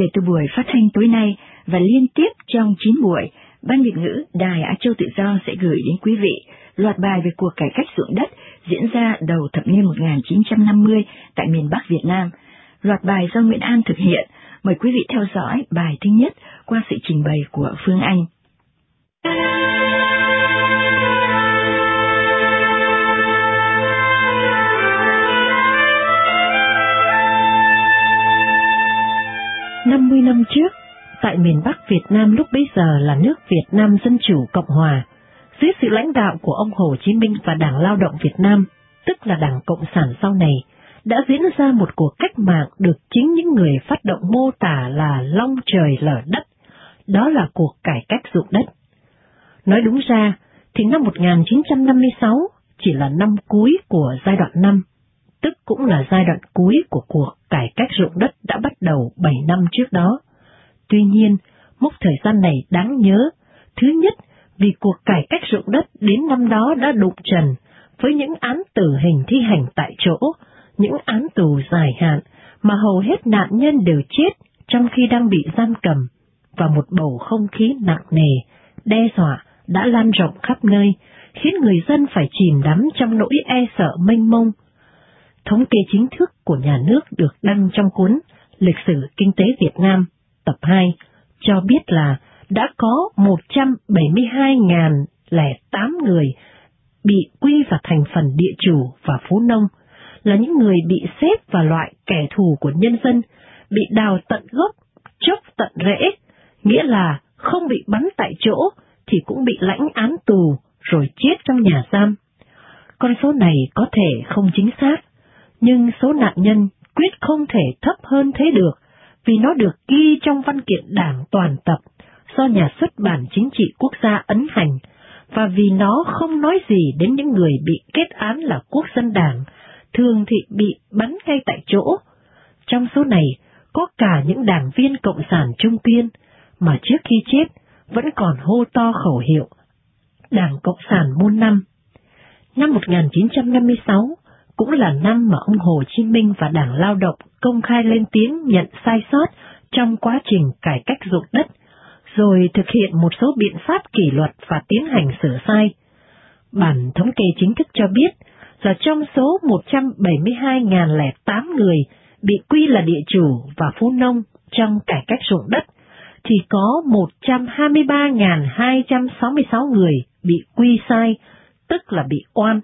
Kể từ buổi phát thanh tối nay và liên tiếp trong 9 buổi, Ban Việt ngữ Đài Á Châu Tự Do sẽ gửi đến quý vị loạt bài về cuộc cải cách ruộng đất diễn ra đầu thập niên 1950 tại miền Bắc Việt Nam. Loạt bài do Nguyễn An thực hiện. Mời quý vị theo dõi bài thứ nhất qua sự trình bày của Phương Anh. Năm miền Bắc Việt Nam lúc bấy giờ là nước Việt Nam Dân Chủ Cộng Hòa, dưới sự lãnh đạo của ông Hồ Chí Minh và Đảng Lao động Việt Nam, tức là Đảng Cộng sản sau này, đã diễn ra một cuộc cách mạng được chính những người phát động mô tả là long trời lở đất, đó là cuộc cải cách ruộng đất. Nói đúng ra, thì năm 1956 chỉ là năm cuối của giai đoạn 5, tức cũng là giai đoạn cuối của cuộc cải cách ruộng đất đã bắt đầu 7 năm trước đó. Tuy nhiên, mốc thời gian này đáng nhớ. Thứ nhất, vì cuộc cải cách ruộng đất đến năm đó đã đụng trần với những án tử hình thi hành tại chỗ, những án tù dài hạn mà hầu hết nạn nhân đều chết trong khi đang bị giam cầm, và một bầu không khí nặng nề, đe dọa đã lan rộng khắp nơi, khiến người dân phải chìm đắm trong nỗi e sợ mênh mông. Thống kê chính thức của nhà nước được đăng trong cuốn Lịch sử Kinh tế Việt Nam, tập 2, cho biết là đã có 172.008 người bị quy vào thành phần địa chủ và phú nông, là những người bị xếp vào loại kẻ thù của nhân dân, bị đào tận gốc, chốc tận rễ, nghĩa là không bị bắn tại chỗ thì cũng bị lãnh án tù rồi chết trong nhà giam. Con số này có thể không chính xác, nhưng số nạn nhân quyết không thể thấp hơn thế được, vì nó được ghi trong văn kiện đảng toàn tập do nhà xuất bản chính trị quốc gia ấn hành, và vì nó không nói gì đến những người bị kết án là quốc dân đảng, thường thì bị bắn ngay tại chỗ. Trong số này có cả những đảng viên Cộng sản Trung Kiên, mà trước khi chết vẫn còn hô to khẩu hiệu Đảng Cộng sản muôn năm. Năm 1956 cũng là năm mà ông Hồ Chí Minh và Đảng Lao động công khai lên tiếng nhận sai sót trong quá trình cải cách ruộng đất, rồi thực hiện một số biện pháp kỷ luật và tiến hành sửa sai. Bản thống kê chính thức cho biết là trong số 172.008 người bị quy là địa chủ và phú nông trong cải cách ruộng đất, thì có 123.266 người bị quy sai, tức là bị oan,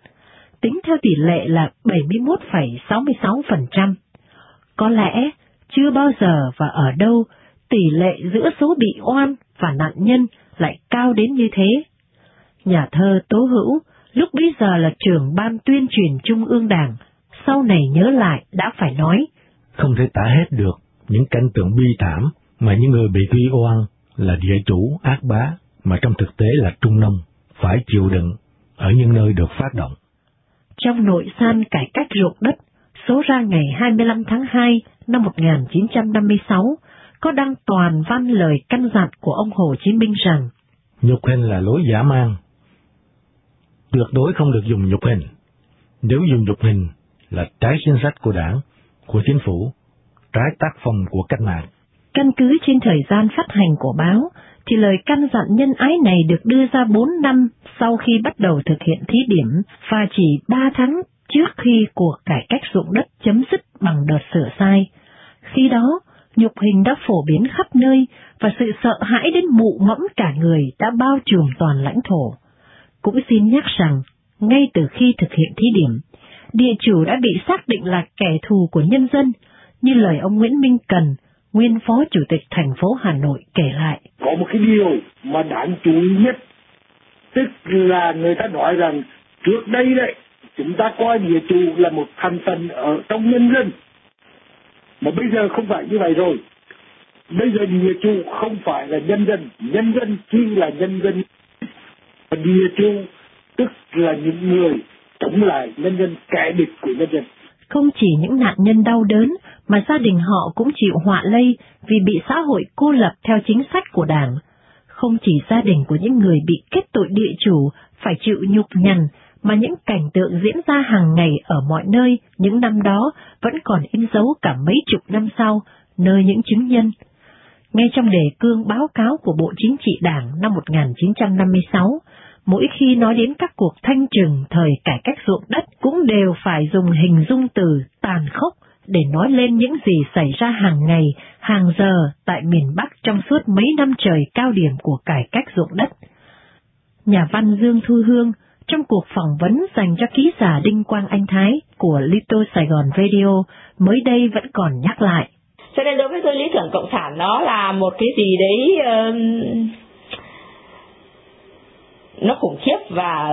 tính theo tỷ lệ là 71,66%. Có lẽ chưa bao giờ và ở đâu tỷ lệ giữa số bị oan và nạn nhân lại cao đến như thế. Nhà thơ Tố Hữu lúc bấy giờ là trưởng ban tuyên truyền Trung ương Đảng, sau này nhớ lại đã phải nói. Không thể tả hết được những cảnh tượng bi thảm mà những người bị tuy oan là địa chủ ác bá mà trong thực tế là trung nông phải chịu đựng ở những nơi được phát động. Trong nội san cải cách ruộng đất, số ra ngày 25 tháng 2 năm 1956, có đăng toàn văn lời căn dặn của ông Hồ Chí Minh rằng Nhục hình là lối giả mang. Tuyệt đối không được dùng nhục hình. Nếu dùng nhục hình là trái chính sách của đảng, của chính phủ, trái tác phong của cách mạng. Căn cứ trên thời gian phát hành của báo, thì lời căn dặn nhân ái này được đưa ra 4 năm sau khi bắt đầu thực hiện thí điểm và chỉ 3 tháng trước khi cuộc cải cách ruộng đất chấm dứt bằng đợt sửa sai. Khi đó, nhục hình đã phổ biến khắp nơi và sự sợ hãi đến mụ mẫm cả người đã bao trùm toàn lãnh thổ. Cũng xin nhắc rằng, ngay từ khi thực hiện thí điểm, địa chủ đã bị xác định là kẻ thù của nhân dân, như lời ông Nguyễn Minh Cần, nguyên phó chủ tịch thành phố Hà Nội kể lại. Có một cái điều mà đáng chú ý nhất, tức là người ta nói rằng trước đây đấy, chúng ta coi địa chủ là một thành phần ở trong nhân dân. Mà bây giờ không phải như vậy rồi. Bây giờ địa chủ không phải là nhân dân, nhân dân chỉ là nhân dân. Và địa chủ tức là những người chống lại nhân dân, kẻ địch của nhân dân. Không chỉ những nạn nhân đau đớn, mà gia đình họ cũng chịu họa lây vì bị xã hội cô lập theo chính sách của đảng. Không chỉ gia đình của những người bị kết tội địa chủ phải chịu nhục nhằn, mà những cảnh tượng diễn ra hàng ngày ở mọi nơi những năm đó vẫn còn in dấu cả mấy chục năm sau, nơi những chứng nhân. ngay trong đề cương báo cáo của Bộ Chính trị Đảng năm 1956, mỗi khi nói đến các cuộc thanh trừng thời cải cách ruộng đất cũng đều phải dùng hình dung từ tàn khốc để nói lên những gì xảy ra hàng ngày, hàng giờ tại miền Bắc trong suốt mấy năm trời cao điểm của cải cách ruộng đất. Nhà văn Dương Thu Hương trong cuộc phỏng vấn dành cho ký giả Đinh Quang Anh Thái của Lito Sài Gòn Radio mới đây vẫn còn nhắc lại. Cho nên đối với tôi lý tưởng cộng sản nó là một cái gì đấy uh, nó khủng khiếp và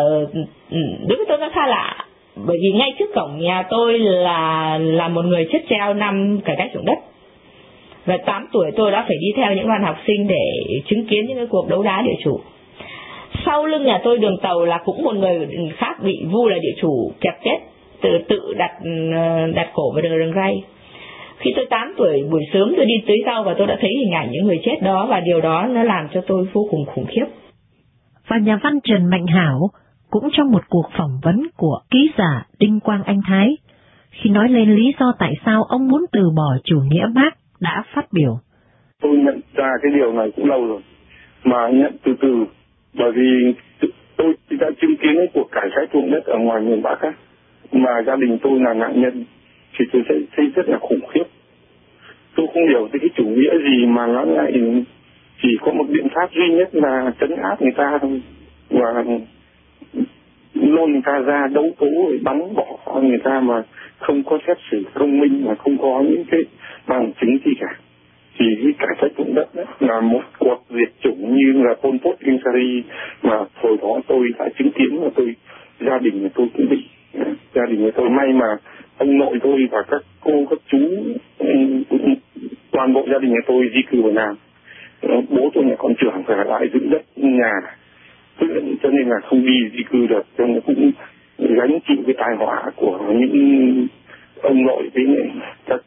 đối với tôi nó xa lạ. Bởi vì ngay trước cổng nhà tôi là là một người chết treo năm cải cách ruộng đất. Và 8 tuổi tôi đã phải đi theo những đoàn học sinh để chứng kiến những cái cuộc đấu đá địa chủ sau lưng nhà tôi đường tàu là cũng một người khác bị vu là địa chủ kẹp chết tự tự đặt ờ, đặt cổ vào đường rừng ray khi tôi 8 tuổi buổi sớm tôi đi tưới rau và tôi đã thấy hình ảnh những người chết đó và điều đó nó làm cho tôi vô cùng khủng khiếp. Và nhà văn Trần Mạnh Hảo cũng trong một cuộc phỏng vấn của ký giả Đinh Quang Anh Thái, khi nói lên lý do tại sao ông muốn từ bỏ chủ nghĩa Marx đã phát biểu. Tôi nhận ra cái điều này cũng lâu rồi, mà nhận từ từ, bởi vì tôi đã chứng kiến cái cuộc cải cách ruộng đất ở ngoài miền Bắc á, mà gia đình tôi là nạn nhân thì tôi sẽ thấy rất là khủng khiếp. Tôi không hiểu cái chủ nghĩa gì mà nó lại chỉ có một biện pháp duy nhất là trấn áp người ta thôi và lôi người ta ra đấu tố rồi bắn bỏ người ta mà không có xét xử công minh mà không có những cái bằng chứng gì cả thì cái cải cách dụng đất đấy. Là một cuộc diệt chủng như là Pol Pot Ieng mà hồi đó tôi đã chứng kiến và tôi, gia đình của tôi cũng bị à, gia đình của tôi. May mà ông nội tôi và các cô, các chú ừ, toàn bộ gia đình nhà tôi di cư vào Nam. Ờ, bố tôi là con trưởng phải lại giữ đất nhà. Cho nên là không đi di cư được. Cho nên cũng gánh chịu cái tai họa của những ông nội với các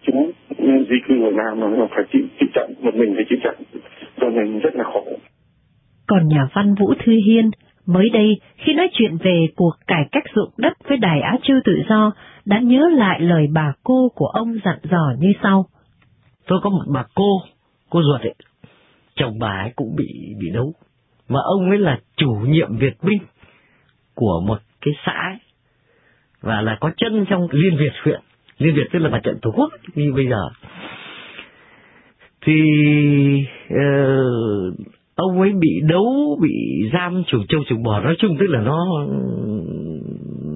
di cư vào Nam mà phải chịu, chịu trận một mình phải chịu trận. Cho nên rất là khổ còn nhà văn Vũ Thư Hiên Mới đây, khi nói chuyện về cuộc cải cách ruộng đất với Đài Á Châu Tự Do, đã nhớ lại lời bà cô của ông dặn dò như sau. Tôi có một bà cô, cô ruột ấy, chồng bà ấy cũng bị bị đấu, mà ông ấy là chủ nhiệm Việt Minh của một cái xã ấy, và là có chân trong Liên Việt huyện. Liên Việt tức là mặt trận Tổ quốc. Như bây giờ. Thì uh, ông ấy bị đấu bị giam chuồng châu chuồng bò. Nói chung tức là nó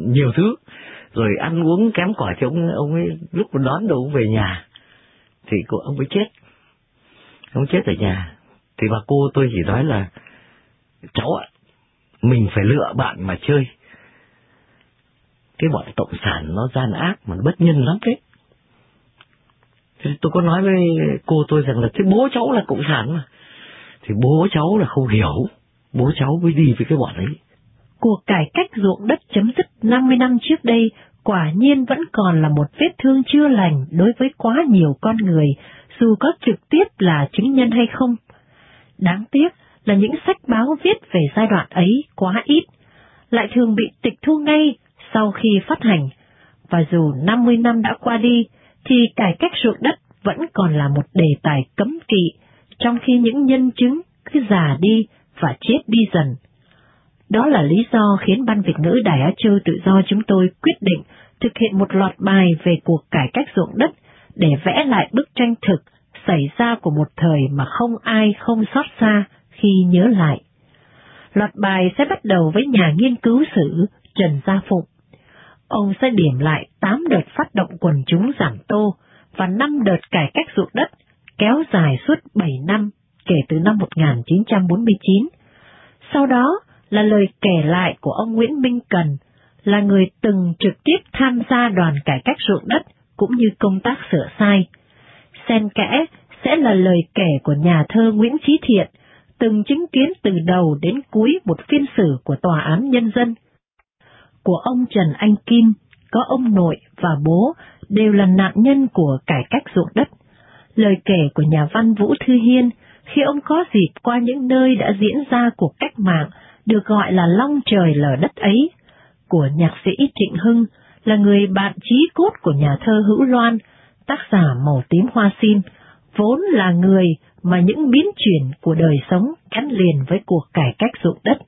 nhiều thứ. Rồi ăn uống kém cỏi thì ông ông ấy lúc đón đầu ông về nhà thì cô ông ấy chết. Ông chết ở nhà. Thì bà cô tôi chỉ nói là cháu ạ mình phải lựa bạn mà chơi cái bọn cộng sản nó gian ác mà nó bất nhân lắm đấy thì tôi có nói với cô tôi rằng là thế bố cháu là cộng sản mà thì bố cháu là không hiểu, bố cháu mới đi với cái bọn ấy. Cuộc cải cách ruộng đất chấm dứt 50 năm trước đây quả nhiên vẫn còn là một vết thương chưa lành đối với quá nhiều con người, dù có trực tiếp là chứng nhân hay không. Đáng tiếc là những sách báo viết về giai đoạn ấy quá ít, lại thường bị tịch thu ngay sau khi phát hành, và dù 50 năm đã qua đi, thì cải cách ruộng đất vẫn còn là một đề tài cấm kỵ trong khi những nhân chứng cứ già đi và chết đi dần. Đó là lý do khiến Ban Việt ngữ Đài Á Châu tự do chúng tôi quyết định thực hiện một loạt bài về cuộc cải cách ruộng đất để vẽ lại bức tranh thực xảy ra của một thời mà không ai không xót xa khi nhớ lại. Loạt bài sẽ bắt đầu với nhà nghiên cứu sử Trần Gia Phụng. Ông sẽ điểm lại 8 đợt phát động quần chúng giảm tô và 5 đợt cải cách ruộng đất kéo dài suốt 7 năm kể từ năm 1949. Sau đó là lời kể lại của ông Nguyễn Minh Cần, là người từng trực tiếp tham gia đoàn cải cách ruộng đất cũng như công tác sửa sai. Xen kẽ sẽ là lời kể của nhà thơ Nguyễn Trí Thiện, từng chứng kiến từ đầu đến cuối một phiên xử của Tòa án Nhân dân. Của ông Trần Anh Kim, có ông nội và bố đều là nạn nhân của cải cách ruộng đất lời kể của nhà văn Vũ Thư Hiên khi ông có dịp qua những nơi đã diễn ra cuộc cách mạng được gọi là long trời lở đất ấy, của nhạc sĩ Trịnh Hưng là người bạn trí cốt của nhà thơ Hữu Loan, tác giả Màu tím hoa sim, vốn là người mà những biến chuyển của đời sống gắn liền với cuộc cải cách ruộng đất.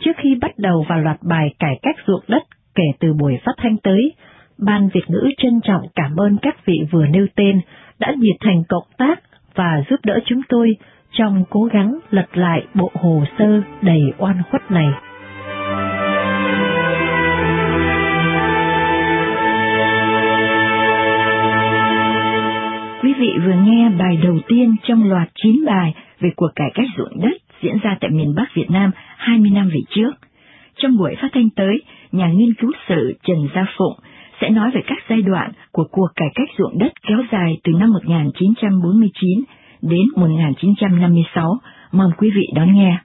Trước khi bắt đầu vào loạt bài cải cách ruộng đất kể từ buổi phát thanh tới, Ban Việt ngữ trân trọng cảm ơn các vị vừa nêu tên đã nhiệt thành cộng tác và giúp đỡ chúng tôi trong cố gắng lật lại bộ hồ sơ đầy oan khuất này. Quý vị vừa nghe bài đầu tiên trong loạt 9 bài về cuộc cải cách ruộng đất diễn ra tại miền Bắc Việt Nam 20 năm về trước. Trong buổi phát thanh tới, nhà nghiên cứu sử Trần Gia Phụng sẽ nói về các giai đoạn của cuộc cải cách ruộng đất kéo dài từ năm 1949 đến 1956. Mong quý vị đón nghe.